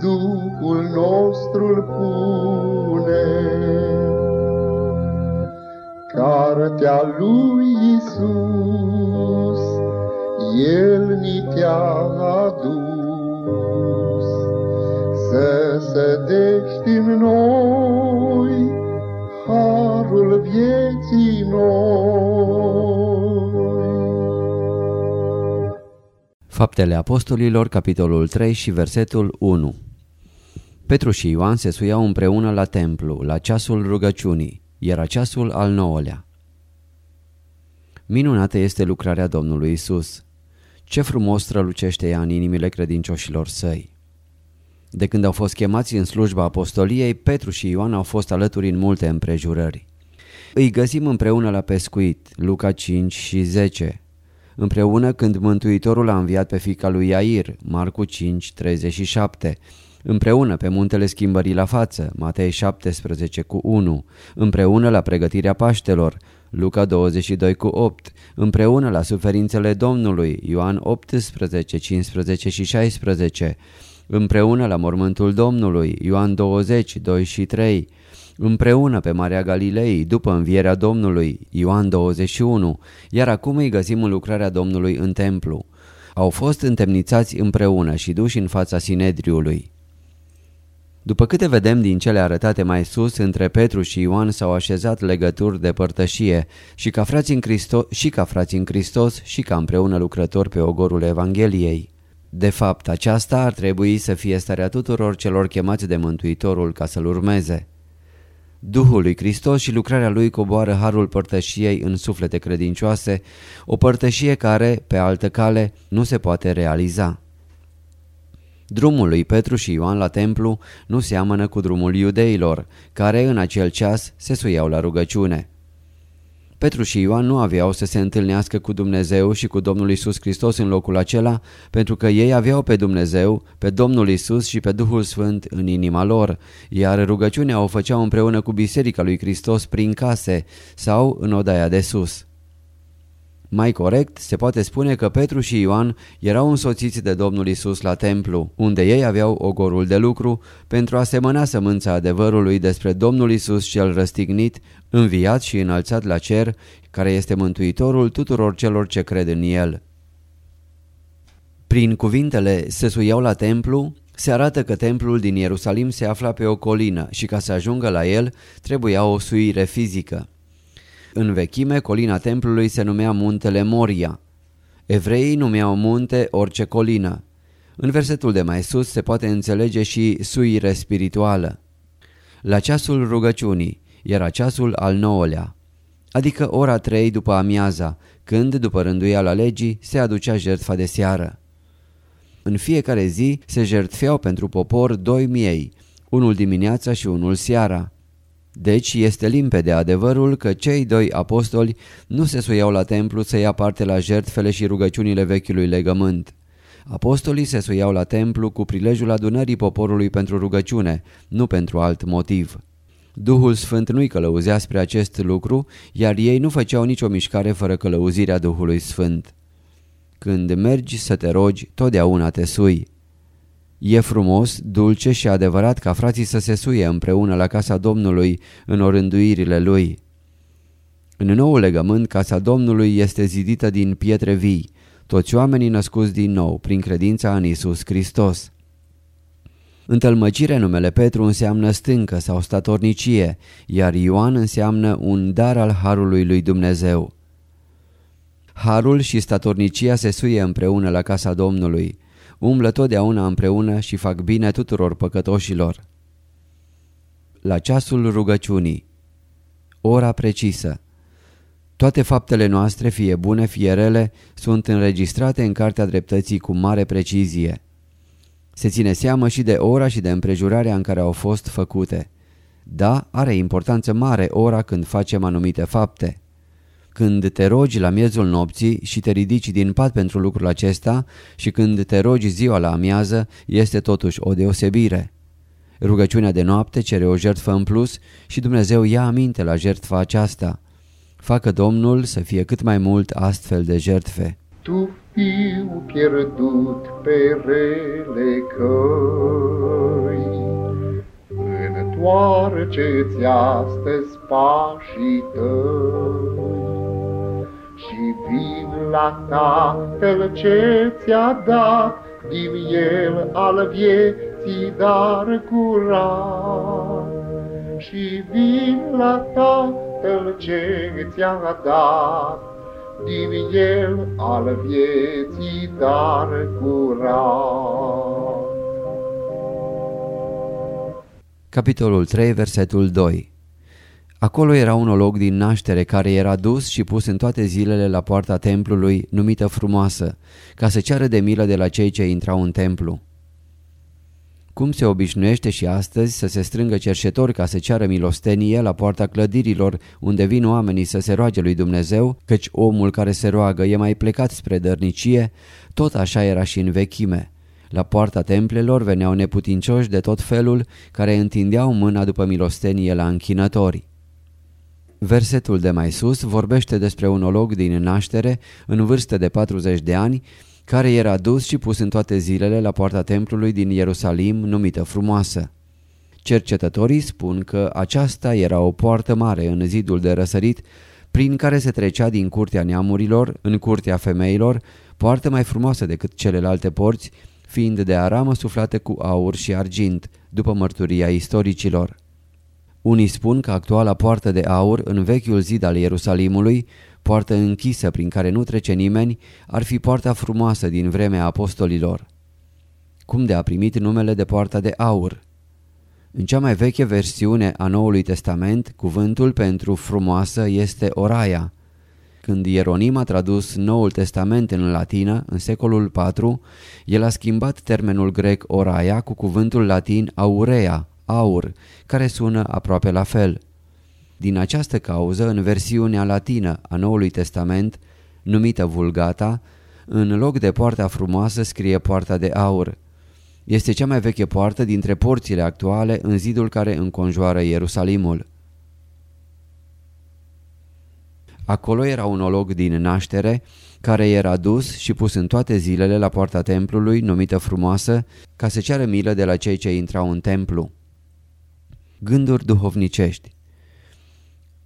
Duhul nostru pune. Cartea lui Isus, El ni te-a adus, Să sădești în noi Harul vieții noi. Faptele Apostolilor, capitolul 3 și versetul 1 Petru și Ioan se suiau împreună la templu, la ceasul rugăciunii. Era ceasul al nouălea. Minunată este lucrarea Domnului Isus. Ce frumos strălucește ea în inimile credincioșilor săi. De când au fost chemați în slujba apostoliei, Petru și Ioan au fost alături în multe împrejurări. Îi găsim împreună la pescuit, Luca 5 și 10, împreună când Mântuitorul a înviat pe fica lui Iair, Marcu 5, 37, împreună pe muntele schimbării la față, Matei 17 cu 1, împreună la pregătirea Paștelor, Luca 22 cu 8, împreună la suferințele Domnului, Ioan 18, 15 și 16, împreună la mormântul Domnului, Ioan 20, 2 și 3, împreună pe Marea Galilei, după învierea Domnului, Ioan 21, iar acum îi găsim în lucrarea Domnului în templu. Au fost întemnițați împreună și duși în fața Sinedriului. După câte vedem din cele arătate mai sus, între Petru și Ioan s-au așezat legături de părtășie și ca frați în Hristos și ca frați în Hristos și ca împreună lucrători pe ogorul Evangheliei. De fapt, aceasta ar trebui să fie starea tuturor celor chemați de Mântuitorul ca să-L urmeze. Duhul lui Hristos și lucrarea Lui coboară harul părtășiei în suflete credincioase, o părtășie care, pe altă cale, nu se poate realiza. Drumul lui Petru și Ioan la templu nu seamănă cu drumul iudeilor, care în acel ceas se suiau la rugăciune. Petru și Ioan nu aveau să se întâlnească cu Dumnezeu și cu Domnul Isus Hristos în locul acela, pentru că ei aveau pe Dumnezeu, pe Domnul Isus și pe Duhul Sfânt în inima lor, iar rugăciunea o făceau împreună cu Biserica lui Hristos prin case sau în odaia de sus. Mai corect, se poate spune că Petru și Ioan erau însoțiți de Domnul Isus la templu, unde ei aveau ogorul de lucru pentru a semăna sămânța adevărului despre Domnul Isus cel răstignit, înviat și înălțat la cer, care este mântuitorul tuturor celor ce cred în el. Prin cuvintele se suiau la templu, se arată că templul din Ierusalim se afla pe o colină și ca să ajungă la el trebuia o suire fizică. În vechime, colina templului se numea muntele Moria. Evreii numeau munte orice colină. În versetul de mai sus se poate înțelege și suire spirituală. La ceasul rugăciunii era ceasul al nouălea, adică ora trei după amiaza, când, după rânduiala legii, se aducea jertfa de seară. În fiecare zi se jertfeau pentru popor doi miei, unul dimineața și unul seara. Deci este limpede adevărul că cei doi apostoli nu se suiau la templu să ia parte la jertfele și rugăciunile vechiului legământ. Apostolii se suiau la templu cu prilejul adunării poporului pentru rugăciune, nu pentru alt motiv. Duhul Sfânt nu-i călăuzea spre acest lucru, iar ei nu făceau nicio mișcare fără călăuzirea Duhului Sfânt. Când mergi să te rogi, totdeauna te sui. E frumos, dulce și adevărat ca frații să se suie împreună la casa Domnului în orânduirile lui. În nou legământ, casa Domnului este zidită din pietre vii, toți oamenii născuți din nou, prin credința în Isus Hristos. Întâlmăcire numele Petru înseamnă stâncă sau statornicie, iar Ioan înseamnă un dar al Harului lui Dumnezeu. Harul și statornicia se suie împreună la casa Domnului umblă totdeauna împreună și fac bine tuturor păcătoșilor. La ceasul rugăciunii Ora precisă Toate faptele noastre, fie bune, fie rele, sunt înregistrate în Cartea Dreptății cu mare precizie. Se ține seamă și de ora și de împrejurarea în care au fost făcute. Da, are importanță mare ora când facem anumite fapte. Când te rogi la miezul nopții și te ridici din pat pentru lucrul acesta și când te rogi ziua la amiază, este totuși o deosebire. Rugăciunea de noapte cere o jertfă în plus și Dumnezeu ia aminte la jertfa aceasta. Facă Domnul să fie cât mai mult astfel de jertfe. Tu fiu pierdut pe rele căi, Întoarce-ți astăzi pașii tăi și vin la Tatăl ce ți-a dat din El al vieții dar curat. Și vin la Tatăl ce ți-a dat din El al vieții dar curat. Capitolul 3, versetul 2 Acolo era un olog din naștere care era dus și pus în toate zilele la poarta templului, numită frumoasă, ca să ceară de milă de la cei ce intrau în templu. Cum se obișnuiește și astăzi să se strângă cerșetori ca să ceară milostenie la poarta clădirilor unde vin oamenii să se roage lui Dumnezeu, căci omul care se roagă e mai plecat spre dărnicie, tot așa era și în vechime. La poarta templelor veneau neputincioși de tot felul care întindeau mâna după milostenie la închinători. Versetul de mai sus vorbește despre un olog din naștere, în vârstă de 40 de ani, care era dus și pus în toate zilele la poarta templului din Ierusalim, numită frumoasă. Cercetătorii spun că aceasta era o poartă mare în zidul de răsărit, prin care se trecea din curtea neamurilor în curtea femeilor, poartă mai frumoasă decât celelalte porți, fiind de aramă suflată cu aur și argint, după mărturia istoricilor. Unii spun că actuala poartă de aur în vechiul zid al Ierusalimului, poartă închisă prin care nu trece nimeni, ar fi poarta frumoasă din vremea apostolilor. Cum de a primit numele de poarta de aur? În cea mai veche versiune a Noului Testament, cuvântul pentru frumoasă este oraia. Când Ieronim a tradus Noul Testament în latină, în secolul IV, el a schimbat termenul grec oraia cu cuvântul latin aurea, aur, care sună aproape la fel. Din această cauză, în versiunea latină a Noului Testament, numită Vulgata, în loc de poarta frumoasă scrie poarta de aur. Este cea mai veche poartă dintre porțile actuale în zidul care înconjoară Ierusalimul. Acolo era un olog din naștere care era dus și pus în toate zilele la poarta templului, numită frumoasă, ca să ceară milă de la cei ce intrau în templu. Gânduri duhovnicești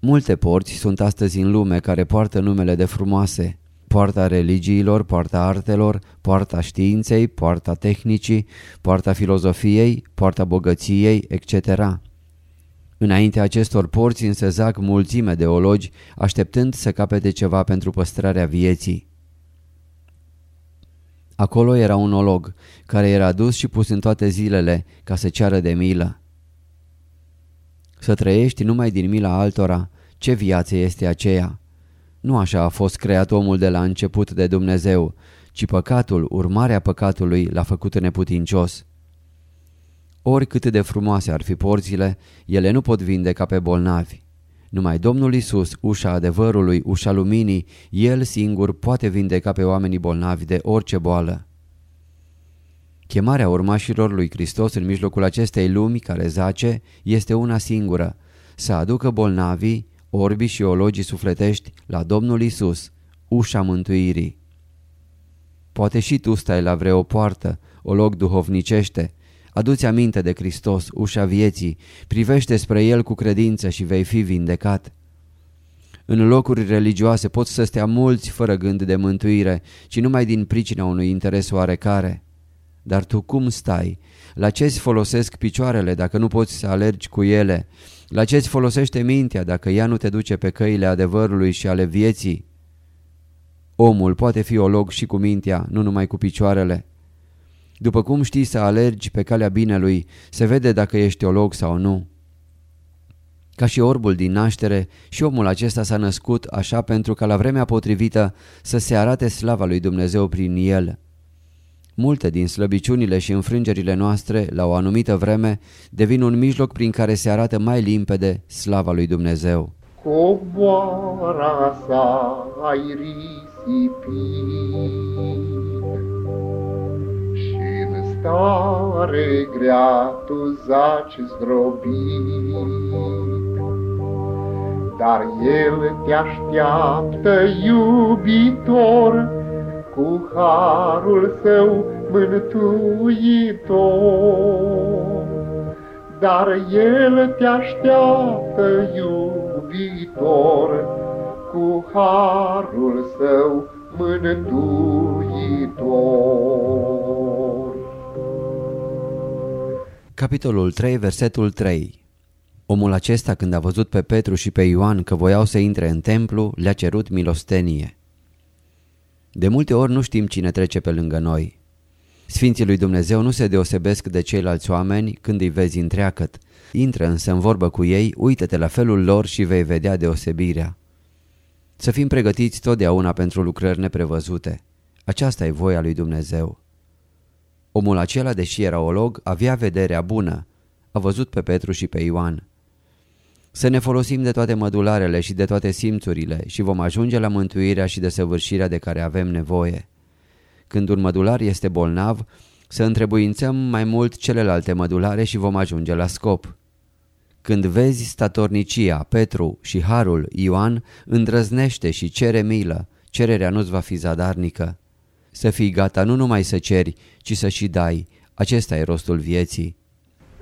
Multe porți sunt astăzi în lume care poartă numele de frumoase. Poarta religiilor, poarta artelor, poarta științei, poarta tehnicii, poarta filozofiei, poarta bogăției, etc. Înainte acestor porți însă zac mulțime de ologi, așteptând să capete ceva pentru păstrarea vieții. Acolo era un olog, care era dus și pus în toate zilele ca să ceară de milă. Să trăiești numai din mila altora, ce viață este aceea? Nu așa a fost creat omul de la început de Dumnezeu, ci păcatul, urmarea păcatului, l-a făcut neputincios. Oricât de frumoase ar fi porțile, ele nu pot vindeca pe bolnavi. Numai Domnul Isus, ușa adevărului, ușa luminii, El singur poate vindeca pe oamenii bolnavi de orice boală. Chemarea urmașilor lui Hristos în mijlocul acestei lumi care zace este una singură, să aducă bolnavii, orbii și ologii sufletești la Domnul Isus, ușa mântuirii. Poate și tu stai la vreo poartă, o loc duhovnicește, Aduți aminte de Hristos, ușa vieții, privește spre El cu credință și vei fi vindecat. În locuri religioase pot să stea mulți fără gând de mântuire, ci numai din pricina unui interes oarecare. Dar tu cum stai? La ce-ți folosesc picioarele dacă nu poți să alergi cu ele? La ce-ți folosește mintea dacă ea nu te duce pe căile adevărului și ale vieții? Omul poate fi olog și cu mintea, nu numai cu picioarele. După cum știi să alergi pe calea binelui, se vede dacă ești olog sau nu. Ca și orbul din naștere, și omul acesta s-a născut așa pentru ca la vremea potrivită să se arate slava lui Dumnezeu prin el. Multe din slăbiciunile și înfrângerile noastre, la o anumită vreme, devin un mijloc prin care se arată mai limpede slava lui Dumnezeu. Coboara sa ai risipit și în stare grea tu zaci zdrobit. Dar El te așteaptă iubitor, cu harul său mântuitor. Dar El te așteaptă iubitor, cu harul său mântuitor. Capitolul 3, versetul 3 Omul acesta, când a văzut pe Petru și pe Ioan că voiau să intre în templu, le-a cerut milostenie. De multe ori nu știm cine trece pe lângă noi. Sfinții lui Dumnezeu nu se deosebesc de ceilalți oameni când îi vezi întreacăt. Intră însă în vorbă cu ei, uită-te la felul lor și vei vedea deosebirea. Să fim pregătiți totdeauna pentru lucrări neprevăzute. Aceasta e voia lui Dumnezeu. Omul acela, deși era olog, avea vederea bună. A văzut pe Petru și pe Ioan. Să ne folosim de toate mădularele și de toate simțurile și vom ajunge la mântuirea și desăvârșirea de care avem nevoie. Când un mădular este bolnav, să întrebuințăm mai mult celelalte mădulare și vom ajunge la scop. Când vezi statornicia, Petru și Harul, Ioan, îndrăznește și cere milă, cererea nu-ți va fi zadarnică. Să fii gata nu numai să ceri, ci să și dai, acesta e rostul vieții.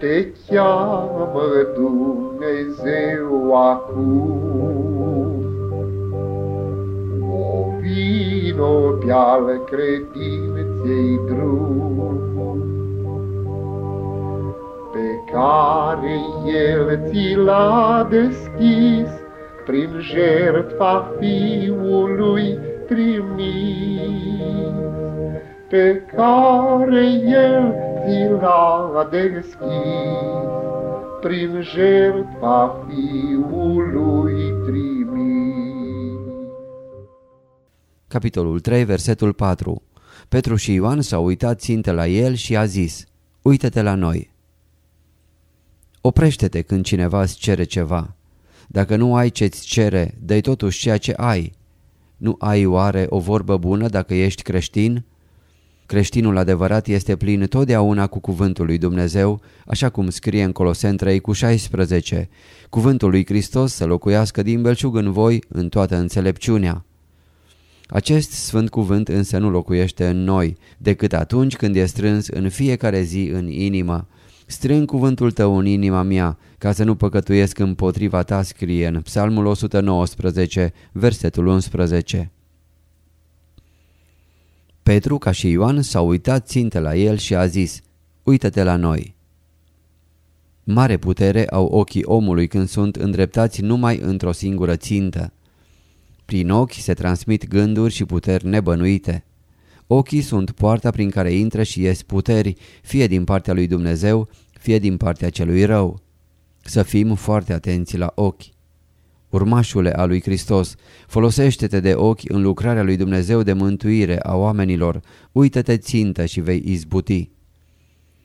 Te cheamă Dumnezeu acum, o vino pe-al credinței drum, pe care El ți l-a deschis prin jertfa Fiului trimis, pe care El ți l-a deschis prin jertfa Fiului trimis. Capitolul 3, versetul 4 Petru și Ioan s-au uitat țintă la el și a zis, Uită-te la noi. Oprește-te când cineva îți cere ceva. Dacă nu ai ce-ți cere, dă totuși ceea ce ai. Nu ai oare o vorbă bună dacă ești creștin? Creștinul adevărat este plin totdeauna cu cuvântul lui Dumnezeu, așa cum scrie în Colosen 3 cu 16. Cuvântul lui Hristos să locuiască din belșug în voi în toată înțelepciunea. Acest sfânt cuvânt însă nu locuiește în noi, decât atunci când e strâns în fiecare zi în inimă. Strâng cuvântul tău în inima mea, ca să nu păcătuiesc împotriva ta, scrie în Psalmul 119, versetul 11. Petru, ca și Ioan, s-a uitat țintă la el și a zis, Uită-te la noi. Mare putere au ochii omului când sunt îndreptați numai într-o singură țintă. Prin ochi se transmit gânduri și puteri nebănuite. Ochii sunt poarta prin care intră și ies puteri, fie din partea lui Dumnezeu, fie din partea celui rău. Să fim foarte atenți la ochi. Urmașule a lui Hristos, folosește-te de ochi în lucrarea lui Dumnezeu de mântuire a oamenilor, uită-te țintă și vei izbuti.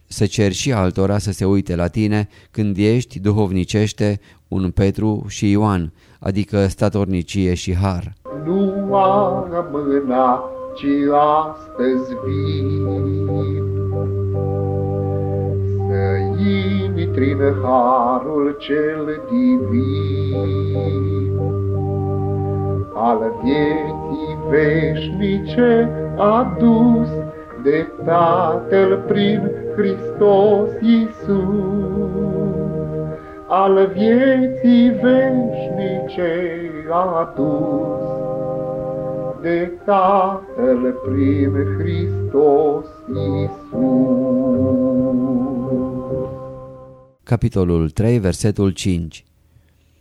Să ceri și altora să se uite la tine când ești duhovnicește un Petru și Ioan, adică statornicie și har. Nu amâna, ci astăzi vin, să intri în harul cel divin. Al vieții veșnice adus de Tatăl prin Hristos Iisus. Al vieții veșnice adus de Tatăl prin Hristos Iisus. Capitolul 3, versetul 5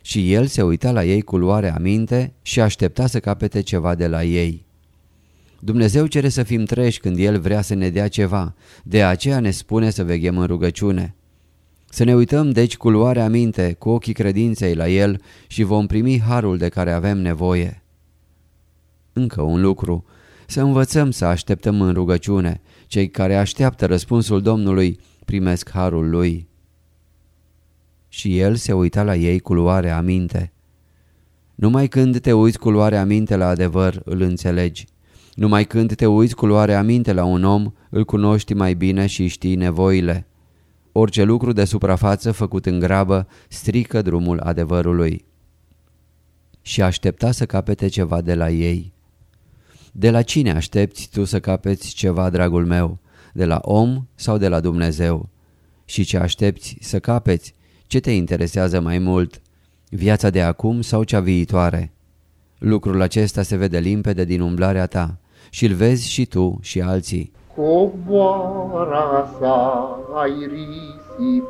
Și el se uita la ei cu luare aminte și aștepta să capete ceva de la ei. Dumnezeu cere să fim treși când El vrea să ne dea ceva, de aceea ne spune să veghem în rugăciune. Să ne uităm deci cu luare aminte, cu ochii credinței la El și vom primi harul de care avem nevoie. Încă un lucru. Să învățăm să așteptăm în rugăciune. Cei care așteaptă răspunsul Domnului primesc harul lui. Și el se uita la ei cu luare aminte. Numai când te uiți cu luare aminte la adevăr, îl înțelegi. Numai când te uiți cu luare aminte la un om, îl cunoști mai bine și știi nevoile. Orice lucru de suprafață făcut în grabă strică drumul adevărului. Și aștepta să capete ceva de la ei. De la cine aștepți tu să capeți ceva, dragul meu? De la om sau de la Dumnezeu? Și ce aștepți să capeți? Ce te interesează mai mult? Viața de acum sau cea viitoare? Lucrul acesta se vede limpede din umblarea ta și îl vezi și tu și alții. Coboara sa ai risipit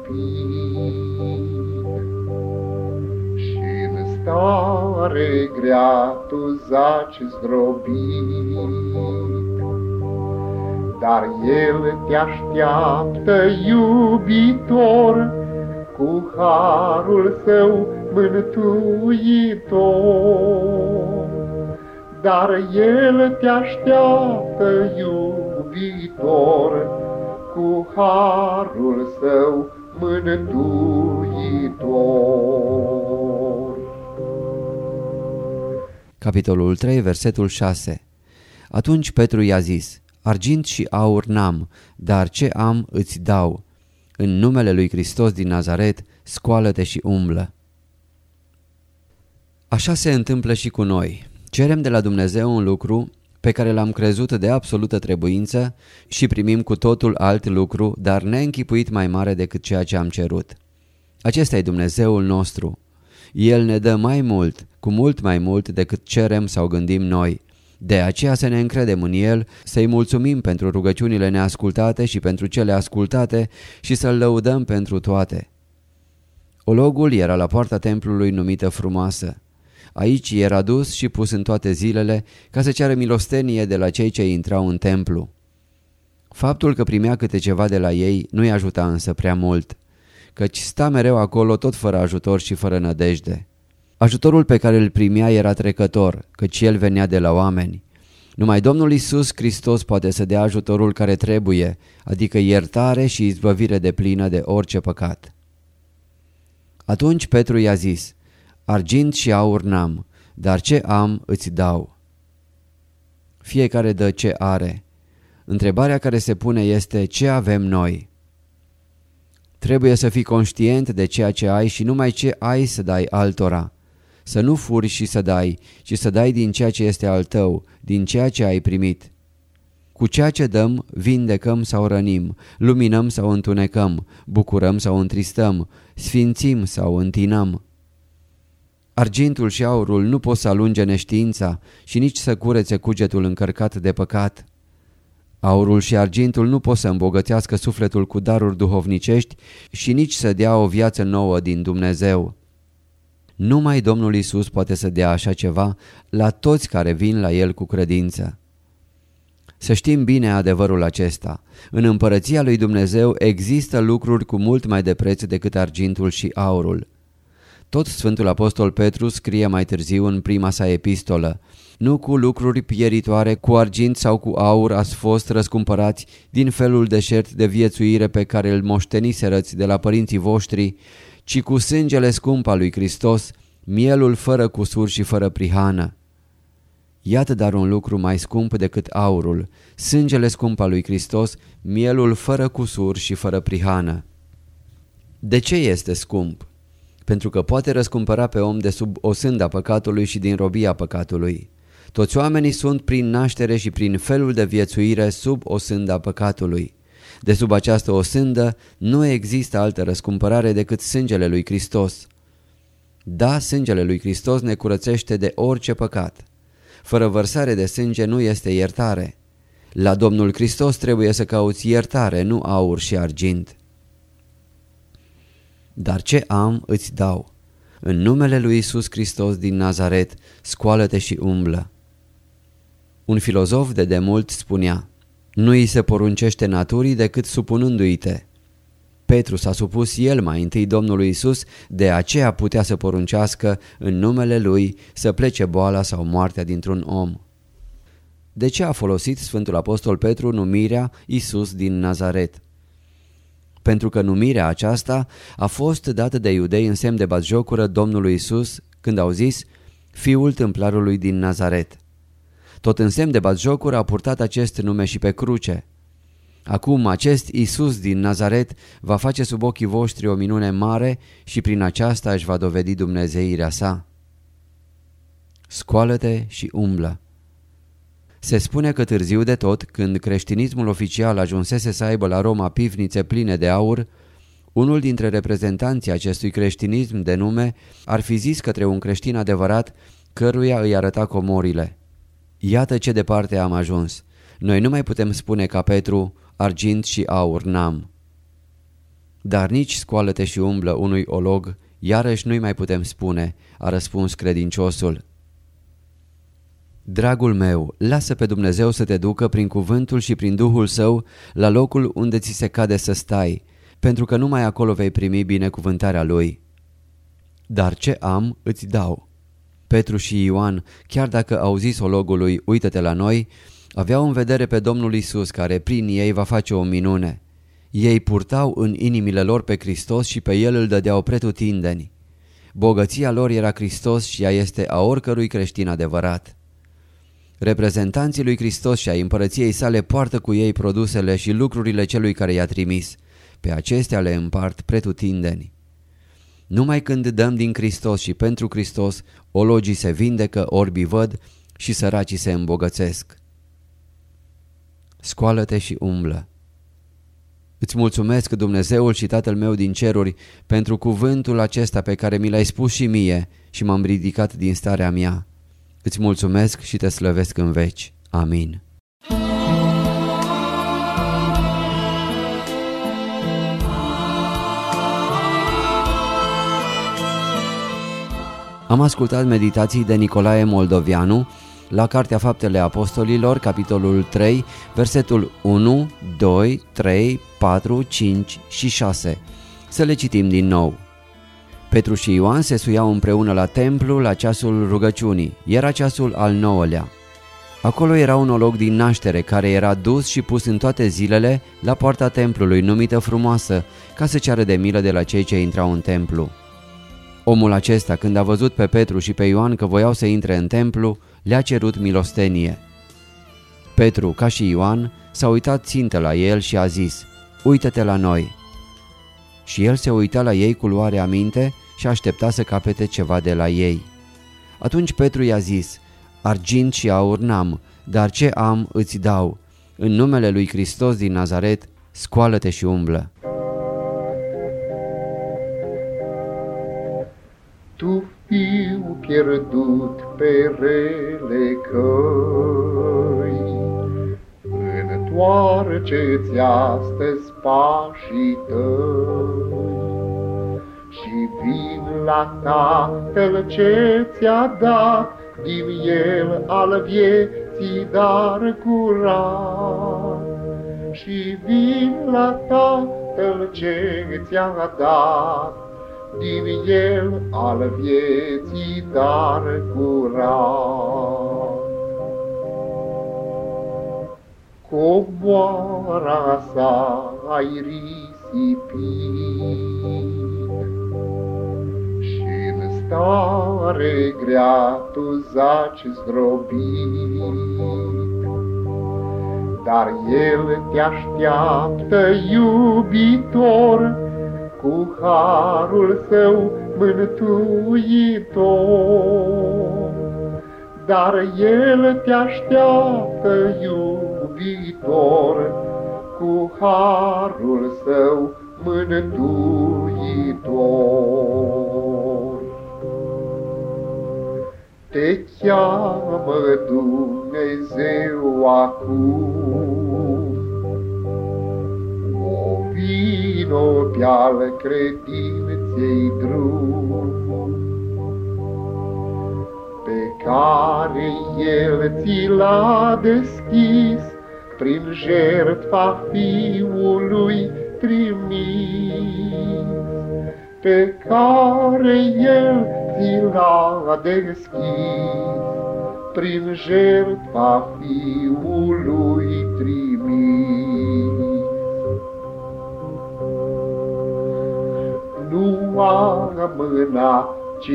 și în stare grea tu zaci zdrobit. Dar El te așteaptă iubitor cu harul său mântuitor. Dar El te așteaptă iubitor cu harul său mântuitor. Capitolul 3, versetul 6 Atunci Petru i-a zis, Argint și aur n-am, dar ce am îți dau. În numele lui Hristos din Nazaret, scoală-te și umblă. Așa se întâmplă și cu noi. Cerem de la Dumnezeu un lucru pe care l-am crezut de absolută trebuință și primim cu totul alt lucru, dar neînchipuit mai mare decât ceea ce am cerut. Acesta e Dumnezeul nostru. El ne dă mai mult, cu mult mai mult decât cerem sau gândim noi. De aceea să ne încredem în El, să-i mulțumim pentru rugăciunile neascultate și pentru cele ascultate și să-L lăudăm pentru toate. Ologul era la poarta templului numită frumoasă. Aici era dus și pus în toate zilele ca să ceară milostenie de la cei ce intrau în templu. Faptul că primea câte ceva de la ei nu-i ajuta însă prea mult, căci sta mereu acolo tot fără ajutor și fără nădejde. Ajutorul pe care îl primea era trecător, căci el venea de la oameni. Numai Domnul Isus Hristos poate să dea ajutorul care trebuie, adică iertare și izbăvire de plină de orice păcat. Atunci Petru i-a zis, Argint și aur n-am, dar ce am îți dau. Fiecare dă ce are. Întrebarea care se pune este ce avem noi. Trebuie să fii conștient de ceea ce ai și numai ce ai să dai altora. Să nu furi și să dai, ci să dai din ceea ce este al tău, din ceea ce ai primit. Cu ceea ce dăm, vindecăm sau rănim, luminăm sau întunecăm, bucurăm sau întristăm, sfințim sau întinăm. Argintul și aurul nu pot să alunge neștiința și nici să curețe cugetul încărcat de păcat. Aurul și argintul nu pot să îmbogățească sufletul cu daruri duhovnicești și nici să dea o viață nouă din Dumnezeu. Numai Domnul Isus poate să dea așa ceva la toți care vin la El cu credință. Să știm bine adevărul acesta. În împărăția lui Dumnezeu există lucruri cu mult mai de preț decât argintul și aurul. Tot Sfântul Apostol Petru scrie mai târziu în prima sa epistolă Nu cu lucruri pieritoare, cu argint sau cu aur ați fost răscumpărați din felul deșert de viețuire pe care îl moșteniserăți de la părinții voștri, ci cu sângele scump al lui Hristos, mielul fără cusur și fără prihană. Iată dar un lucru mai scump decât aurul, sângele scump al lui Hristos, mielul fără cusur și fără prihană. De ce este scump? pentru că poate răscumpăra pe om de sub osânda păcatului și din robia păcatului. Toți oamenii sunt prin naștere și prin felul de viețuire sub osânda păcatului. De sub această osândă nu există altă răscumpărare decât sângele lui Hristos. Da, sângele lui Hristos ne curățește de orice păcat. Fără vărsare de sânge nu este iertare. La Domnul Hristos trebuie să cauți iertare, nu aur și argint. Dar ce am îți dau. În numele lui Isus Hristos din Nazaret, scoală-te și umblă. Un filozof de demult spunea, nu îi se poruncește naturii decât supunându-i te. Petru s-a supus el mai întâi Domnului Isus, de aceea putea să poruncească în numele lui să plece boala sau moartea dintr-un om. De ce a folosit Sfântul Apostol Petru numirea Isus din Nazaret? Pentru că numirea aceasta a fost dată de iudei în semn de batjocură Domnului Isus când au zis Fiul templarului din Nazaret. Tot în semn de batjocură a purtat acest nume și pe cruce. Acum acest Isus din Nazaret va face sub ochii voștri o minune mare și prin aceasta își va dovedi dumnezeirea sa. Scoală-te și umblă. Se spune că târziu de tot, când creștinismul oficial ajunsese să aibă la Roma pivnițe pline de aur, unul dintre reprezentanții acestui creștinism de nume ar fi zis către un creștin adevărat căruia îi arăta comorile. Iată ce departe am ajuns. Noi nu mai putem spune ca Petru, argint și aur n-am. Dar nici scoală-te și umblă unui olog, iarăși nu-i mai putem spune, a răspuns credinciosul. Dragul meu, lasă pe Dumnezeu să te ducă prin cuvântul și prin Duhul Său la locul unde ți se cade să stai, pentru că numai acolo vei primi binecuvântarea Lui. Dar ce am, îți dau. Petru și Ioan, chiar dacă au zis ologului, uită-te la noi, aveau în vedere pe Domnul Isus care prin ei va face o minune. Ei purtau în inimile lor pe Hristos și pe El îl dădeau pretutindeni. Bogăția lor era Hristos și ea este a oricărui creștin adevărat. Reprezentanții lui Hristos și a împărăției sale poartă cu ei produsele și lucrurile celui care i-a trimis. Pe acestea le împart pretutindeni. Numai când dăm din Hristos și pentru Hristos, ologii se vindecă, orbii văd și săracii se îmbogățesc. Scoală-te și umblă. Îți mulțumesc, Dumnezeul și Tatăl meu din ceruri, pentru cuvântul acesta pe care mi l-ai spus și mie și m-am ridicat din starea mea. Îți mulțumesc și te slăvesc în veci. Amin. Am ascultat meditații de Nicolae Moldovianu la Cartea Faptele Apostolilor, capitolul 3, versetul 1, 2, 3, 4, 5 și 6. Să le citim din nou. Petru și Ioan se suiau împreună la templu la ceasul rugăciunii. Era ceasul al nouălea. Acolo era un olog din naștere care era dus și pus în toate zilele la poarta templului numită frumoasă ca să ceară de milă de la cei ce intrau în templu. Omul acesta, când a văzut pe Petru și pe Ioan că voiau să intre în templu, le-a cerut milostenie. Petru, ca și Ioan, s-a uitat țintă la el și a zis, Uită-te la noi! Și el se uita la ei cu luare aminte și aștepta să capete ceva de la ei. Atunci Petru i-a zis, Argint și aur n-am, dar ce am îți dau. În numele lui Hristos din Nazaret, scoală-te și umblă. Tu fiu pierdut pe rele căi, Întoarce-ți astăzi pașii tăi și vin la Tatăl ce ți-a dat din El al vieții dar curat. Și vin la Tatăl ce ți-a dat din El al vieții dar curat. Coboara sa ai risipit, stare grea tu zaci zdrobit. Dar El te așteaptă iubitor, cu harul său mântuitor. Dar El te așteaptă iubitor, cu harul său mântuitor. Te cheamă Dumnezeu acum, O vino pe-al credinței drum, Pe care El ți l-a deschis prin jertfa Fiului trimis, Pe care El ți l-a deschis prin jertfa Fiului trimis. Nu amâna, ci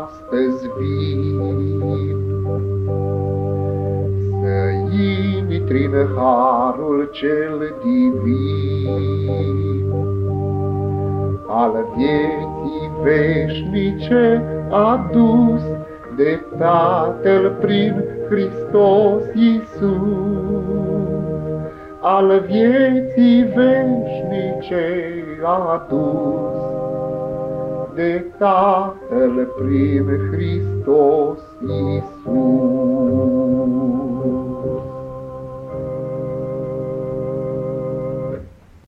astăzi vin, să intri în harul cel divin al vieții veșnice adus de Tatăl prin Hristos Iisus. Al vieții veșnice adus de Tatăl prin Hristos Iisus.